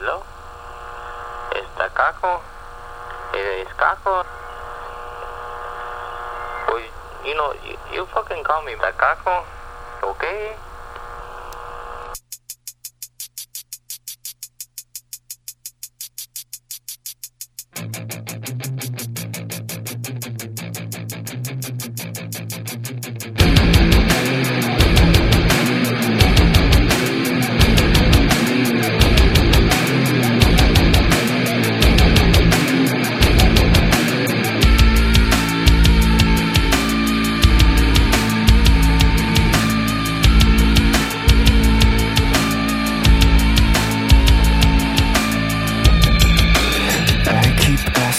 Hello? ¿Está Caco? ¿Es Caco? Well, you know, you, you fucking call me back, Caco. Okay?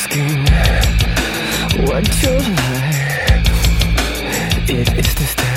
Asking what your life. It is. This is